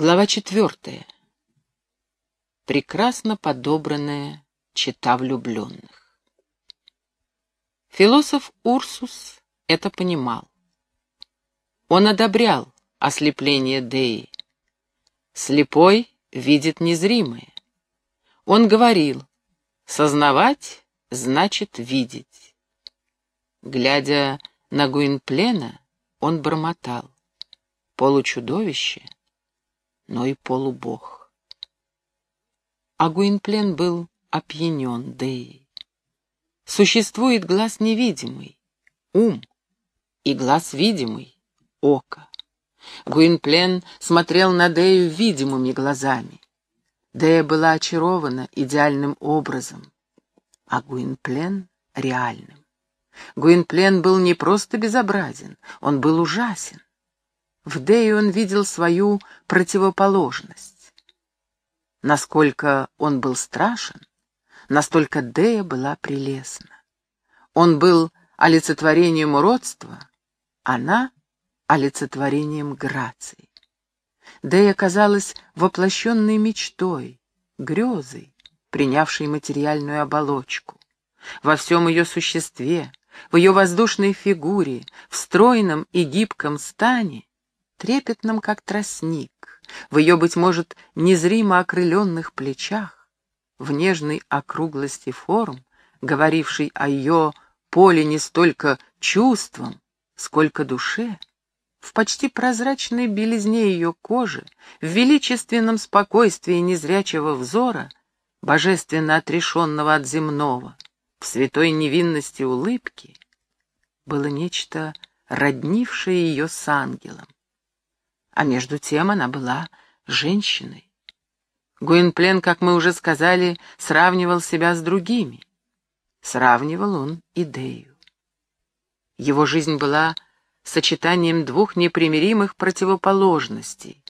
Глава четвертая. Прекрасно подобранная чита влюбленных. Философ Урсус это понимал. Он одобрял ослепление Деи. Слепой видит незримое. Он говорил, сознавать значит видеть. Глядя на Гуинплена, он бормотал. Получудовище — но и полубог. А Гуинплен был опьянен Деей. Существует глаз невидимый, ум, и глаз видимый, око. Гуинплен смотрел на Дею видимыми глазами. Дея была очарована идеальным образом, а Гуинплен — реальным. Гуинплен был не просто безобразен, он был ужасен. В Дее он видел свою противоположность. Насколько он был страшен, настолько Дея была прелестна. Он был олицетворением уродства, она — олицетворением грации. Дея казалась воплощенной мечтой, грезой, принявшей материальную оболочку. Во всем ее существе, в ее воздушной фигуре, в стройном и гибком стане трепетном, как тростник, в ее, быть может, незримо окрыленных плечах, в нежной округлости форм, говорившей о ее поле не столько чувством, сколько душе, в почти прозрачной белизне ее кожи, в величественном спокойствии незрячего взора, божественно отрешенного от земного, в святой невинности улыбки, было нечто, роднившее ее с ангелом а между тем она была женщиной. Гуинплен, как мы уже сказали, сравнивал себя с другими. Сравнивал он идею. Его жизнь была сочетанием двух непримиримых противоположностей,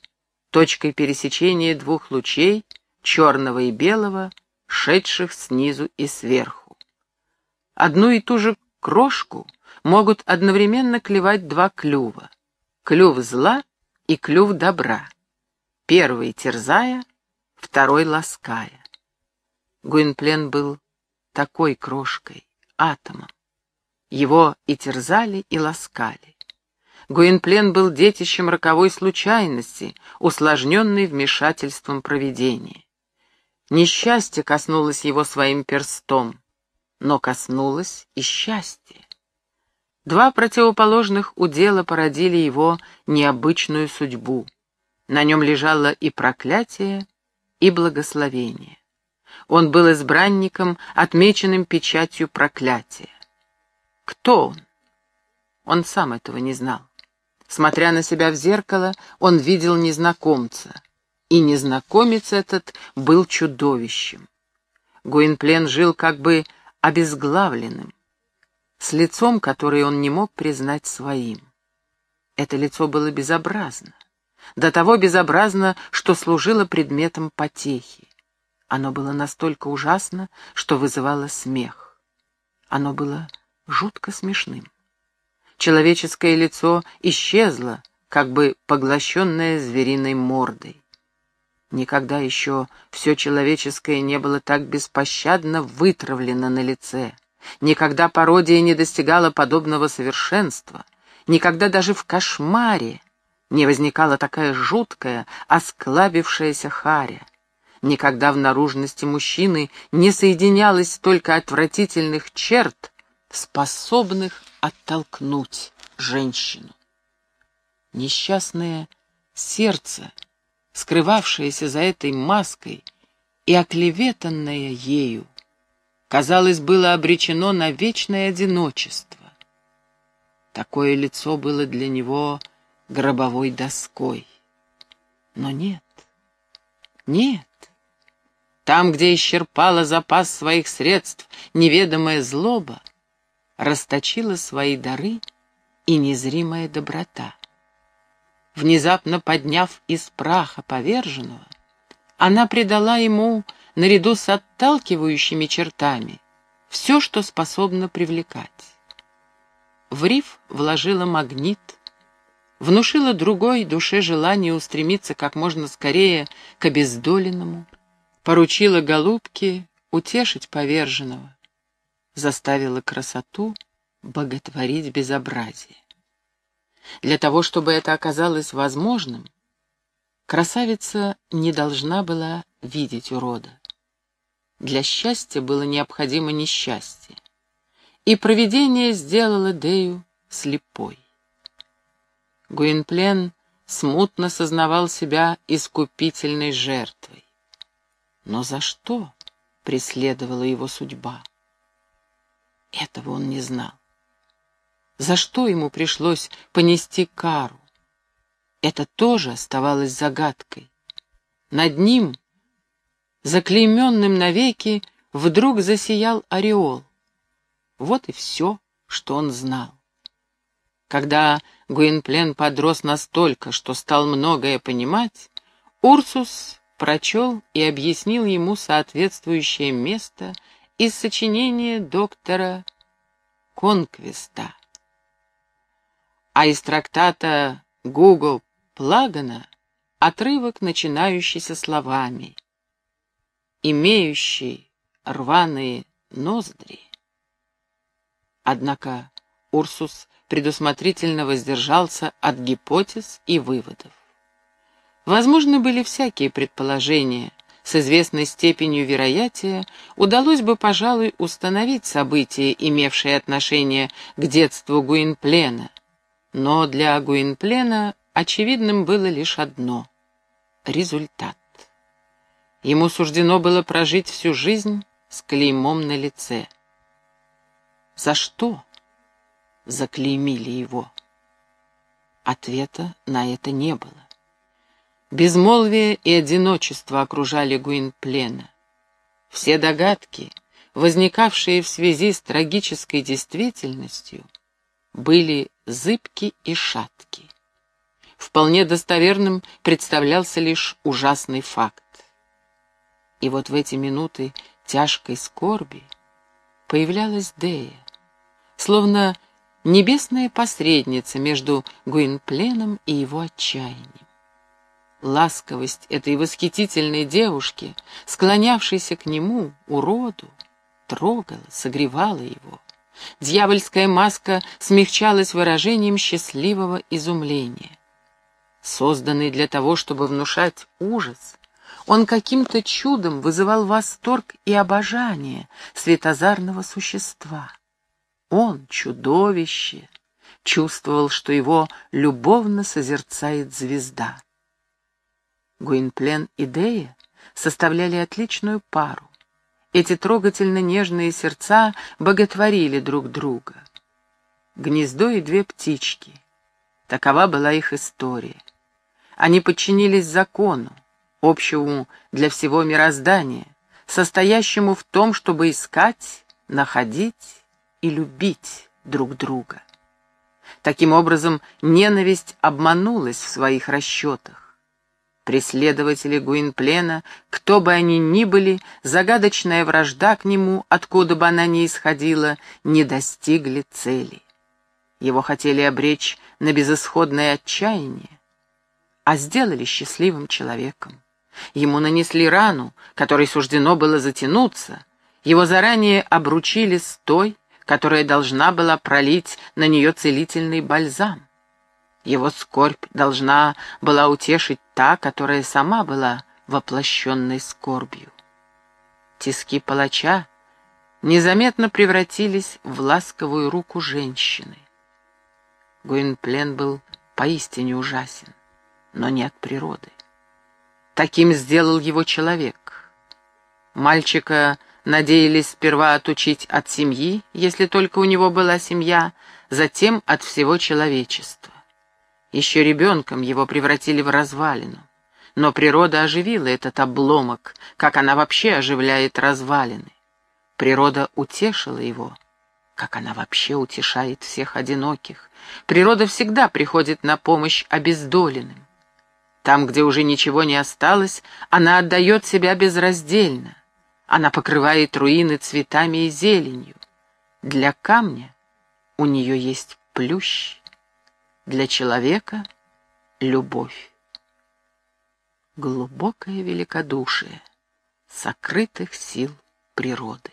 точкой пересечения двух лучей, черного и белого, шедших снизу и сверху. Одну и ту же крошку могут одновременно клевать два клюва. Клюв зла и клюв добра, первый терзая, второй лаская. Гуинплен был такой крошкой, атомом. Его и терзали, и ласкали. Гуинплен был детищем роковой случайности, усложненной вмешательством провидения. Несчастье коснулось его своим перстом, но коснулось и счастье. Два противоположных удела породили его необычную судьбу. На нем лежало и проклятие, и благословение. Он был избранником, отмеченным печатью проклятия. Кто он? Он сам этого не знал. Смотря на себя в зеркало, он видел незнакомца. И незнакомец этот был чудовищем. Гуинплен жил как бы обезглавленным с лицом, которое он не мог признать своим. Это лицо было безобразно, до того безобразно, что служило предметом потехи. Оно было настолько ужасно, что вызывало смех. Оно было жутко смешным. Человеческое лицо исчезло, как бы поглощенное звериной мордой. Никогда еще все человеческое не было так беспощадно вытравлено на лице — Никогда пародия не достигала подобного совершенства, никогда даже в кошмаре не возникала такая жуткая, осклабившаяся харя. Никогда в наружности мужчины не соединялось столько отвратительных черт, способных оттолкнуть женщину. Несчастное сердце, скрывавшееся за этой маской и оклеветанное ею, казалось, было обречено на вечное одиночество. Такое лицо было для него гробовой доской. Но нет, нет. Там, где исчерпала запас своих средств неведомая злоба, расточила свои дары и незримая доброта. Внезапно подняв из праха поверженного, она придала ему наряду с отталкивающими чертами, все, что способно привлекать. В риф вложила магнит, внушила другой душе желание устремиться как можно скорее к обездоленному, поручила голубке утешить поверженного, заставила красоту боготворить безобразие. Для того, чтобы это оказалось возможным, красавица не должна была видеть урода. Для счастья было необходимо несчастье, и провидение сделало Дею слепой. Гуинплен смутно сознавал себя искупительной жертвой. Но за что преследовала его судьба? Этого он не знал. За что ему пришлось понести кару? Это тоже оставалось загадкой. Над ним, заклейменным навеки, вдруг засиял ореол. Вот и все, что он знал. Когда Гуинплен подрос настолько, что стал многое понимать, Урсус прочел и объяснил ему соответствующее место из сочинения доктора Конквиста. А из трактата Гугл Плагана отрывок, начинающийся словами «имеющий рваные ноздри». Однако Урсус предусмотрительно воздержался от гипотез и выводов. Возможны были всякие предположения. С известной степенью вероятия удалось бы, пожалуй, установить события, имевшие отношение к детству Гуинплена. Но для Гуинплена очевидным было лишь одно — результат. Ему суждено было прожить всю жизнь с клеймом на лице. За что? заклеймили его? Ответа на это не было. Безмолвие и одиночество окружали Гуинплена. Все догадки, возникавшие в связи с трагической действительностью, были зыбки и шатки. Вполне достоверным представлялся лишь ужасный факт. И вот в эти минуты тяжкой скорби появлялась Дея, словно небесная посредница между Гуинпленом и его отчаянием. Ласковость этой восхитительной девушки, склонявшейся к нему, уроду, трогала, согревала его. Дьявольская маска смягчалась выражением счастливого изумления. Созданный для того, чтобы внушать ужас, он каким-то чудом вызывал восторг и обожание светозарного существа. Он, чудовище, чувствовал, что его любовно созерцает звезда. Гуинплен и Дея составляли отличную пару. Эти трогательно нежные сердца боготворили друг друга. Гнездо и две птички. Такова была их история. Они подчинились закону, общему для всего мироздания, состоящему в том, чтобы искать, находить и любить друг друга. Таким образом, ненависть обманулась в своих расчетах. Преследователи Гуинплена, кто бы они ни были, загадочная вражда к нему, откуда бы она ни исходила, не достигли цели. Его хотели обречь на безысходное отчаяние, а сделали счастливым человеком. Ему нанесли рану, которой суждено было затянуться, его заранее обручили с той, которая должна была пролить на нее целительный бальзам. Его скорбь должна была утешить та, которая сама была воплощенной скорбью. Тиски палача незаметно превратились в ласковую руку женщины. Гуинплен был поистине ужасен, но не от природы. Таким сделал его человек. Мальчика надеялись сперва отучить от семьи, если только у него была семья, затем от всего человечества. Еще ребенком его превратили в развалину. Но природа оживила этот обломок, как она вообще оживляет развалины. Природа утешила его, как она вообще утешает всех одиноких. Природа всегда приходит на помощь обездоленным. Там, где уже ничего не осталось, она отдает себя безраздельно. Она покрывает руины цветами и зеленью. Для камня у нее есть плющ, для человека любовь. Глубокое великодушие сокрытых сил природы.